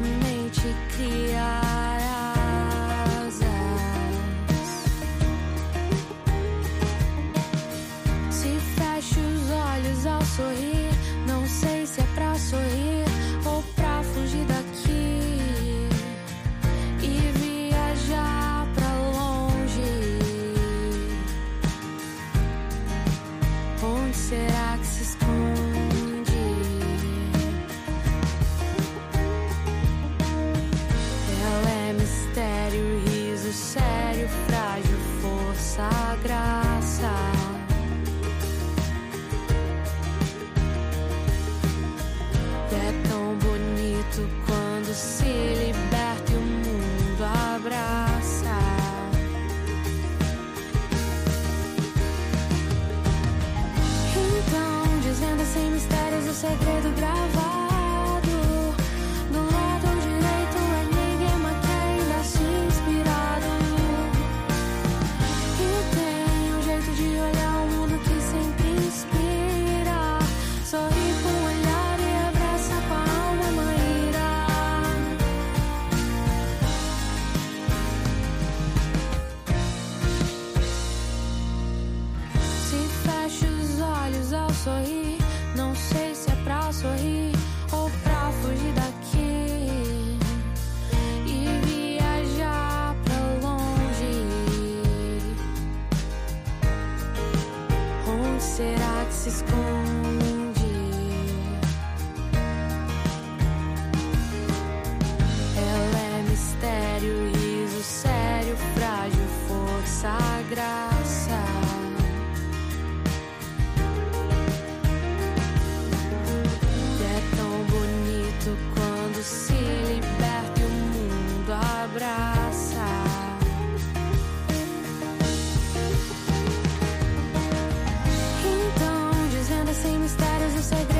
made you clear quando se sorrir. Não sei se é pra sorrir ou pra fugir daqui. E viajar pra longe. Onde será que se esconde? sa